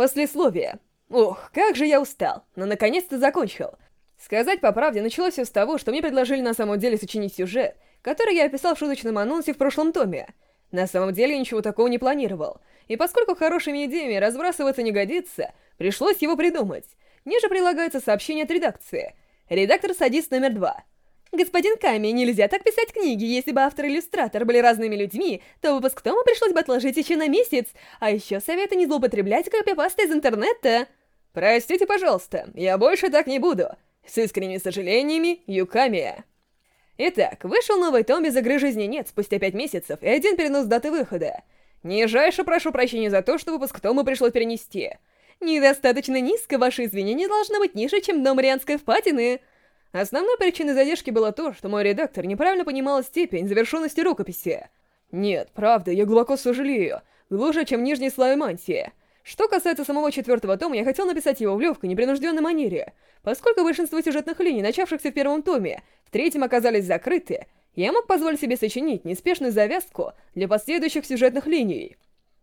Послесловие. Ух, как же я устал, но наконец-то закончил. Сказать по правде, началось все с того, что мне предложили на самом деле сочинить сюжет, который я описал в шуточном анонсе в прошлом томе. На самом деле ничего такого не планировал, и поскольку хорошими идеями разбрасываться не годится, пришлось его придумать. Ниже прилагается сообщение от редакции. Редактор-садист номер два. Господин Ками, нельзя так писать книги. Если бы автор и иллюстратор были разными людьми, то выпуск Тома пришлось бы отложить еще на месяц. А еще советую не злоупотреблять копипастой из интернета. Простите, пожалуйста, я больше так не буду. С искренними сожалениями, Юками. Итак, вышел новый том без игры жизни нет спустя пять месяцев и один перенос даты выхода. Нижайше прошу прощения за то, что выпуск Тома пришлось перенести. Недостаточно низко, ваши извинения должны быть ниже, чем дом Марианской впадины. Основной причиной задержки было то, что мой редактор неправильно понимал степень завершенности рукописи. Нет, правда, я глубоко сожалею. Глубже, чем нижний слой мантии. Что касается самого четвертого тома, я хотел написать его в легкой, непринужденной манере. Поскольку большинство сюжетных линий, начавшихся в первом томе, в третьем оказались закрыты, я мог позволить себе сочинить неспешную завязку для последующих сюжетных линий.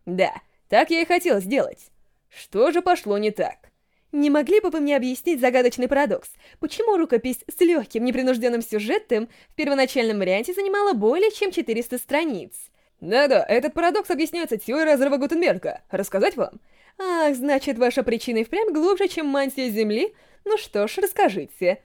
Да, так я и хотел сделать. Что же пошло не так? Не могли бы вы мне объяснить загадочный парадокс? Почему рукопись с легким, непринужденным сюжетом в первоначальном варианте занимала более чем 400 страниц? Да-да, этот парадокс объясняется теорией разрыва Гутенберга. Рассказать вам? Ах, значит, ваша причина и впрямь глубже, чем мантия Земли? Ну что ж, расскажите.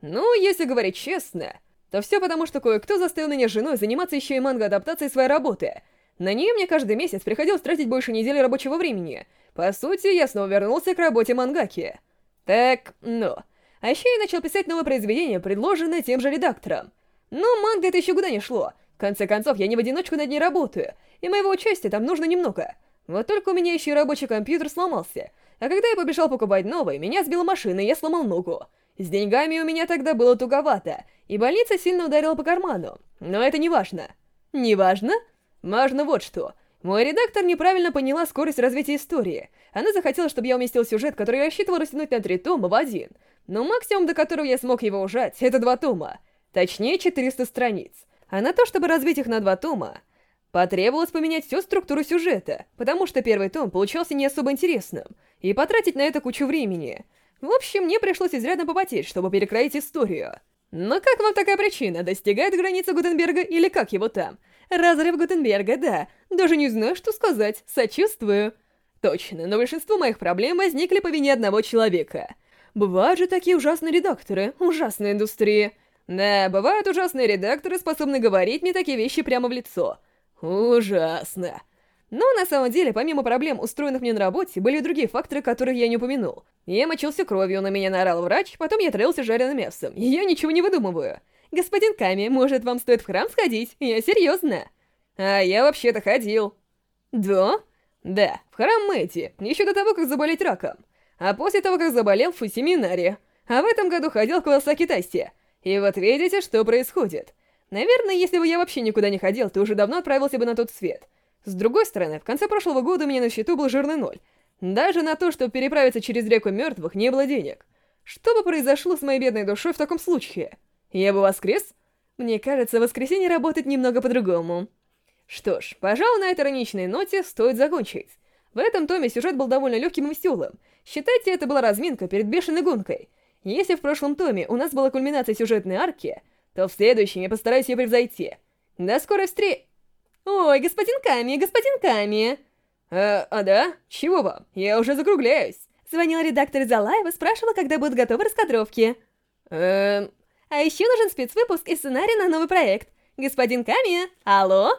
Ну, если говорить честно, то все потому, что кое-кто заставил меня женой заниматься еще и манго-адаптацией своей работы. На нее мне каждый месяц приходилось тратить больше недели рабочего времени — по сути, я снова вернулся к работе мангаки. Так, ну... А еще я начал писать новое произведение, предложенное тем же редактором. Но манга это еще куда не шло. В конце концов, я не в одиночку над ней работаю, и моего участия там нужно немного. Вот только у меня еще и рабочий компьютер сломался. А когда я побежал покупать новый, меня сбила машина, и я сломал ногу. С деньгами у меня тогда было туговато, и больница сильно ударила по карману. Но это не важно. Не важно? Важно вот что — мой редактор неправильно поняла скорость развития истории. Она захотела, чтобы я уместил сюжет, который я рассчитывал растянуть на три тома в один. Но максимум, до которого я смог его ужать, это два тома. Точнее, 400 страниц. А на то, чтобы развить их на два тома, потребовалось поменять всю структуру сюжета, потому что первый том получался не особо интересным, и потратить на это кучу времени. В общем, мне пришлось изрядно попотеть, чтобы перекроить историю. Но как вам такая причина? Достигает границы Гутенберга или как его там? Разрыв Гутенберга, да. Даже не знаю, что сказать. Сочувствую. Точно, но большинство моих проблем возникли по вине одного человека. Бывают же такие ужасные редакторы, ужасная индустрия. Да, бывают ужасные редакторы, способные говорить мне такие вещи прямо в лицо. Ужасно. Но на самом деле, помимо проблем, устроенных мне на работе, были и другие факторы, которых я не упомянул. Я мочился кровью, на меня наорал врач, потом я трылся жареным мясом. Я ничего не выдумываю. «Господин Ками, может, вам стоит в храм сходить? Я серьезно!» «А я вообще-то ходил». «Да?» «Да, в храм Мэти, еще до того, как заболеть раком. А после того, как заболел в семинаре. А в этом году ходил к Васаки Тасте. И вот видите, что происходит. Наверное, если бы я вообще никуда не ходил, то уже давно отправился бы на тот свет. С другой стороны, в конце прошлого года у меня на счету был жирный ноль. Даже на то, чтобы переправиться через реку мертвых, не было денег. Что бы произошло с моей бедной душой в таком случае?» Я бы воскрес? Мне кажется, воскресенье работает немного по-другому. Что ж, пожалуй, на этой ироничной ноте стоит закончить. В этом томе сюжет был довольно легким и веселым. Считайте, это была разминка перед бешеной гонкой. Если в прошлом томе у нас была кульминация сюжетной арки, то в следующем я постараюсь ее превзойти. До скорой встречи! Ой, господин Ками, господин Ками! А, а да? Чего вам? Я уже закругляюсь. Звонил редактор из Алаева, спрашивал, когда будут готовы раскадровки. Эм, а еще нужен спецвыпуск и сценарий на новый проект. Господин Ками, алло?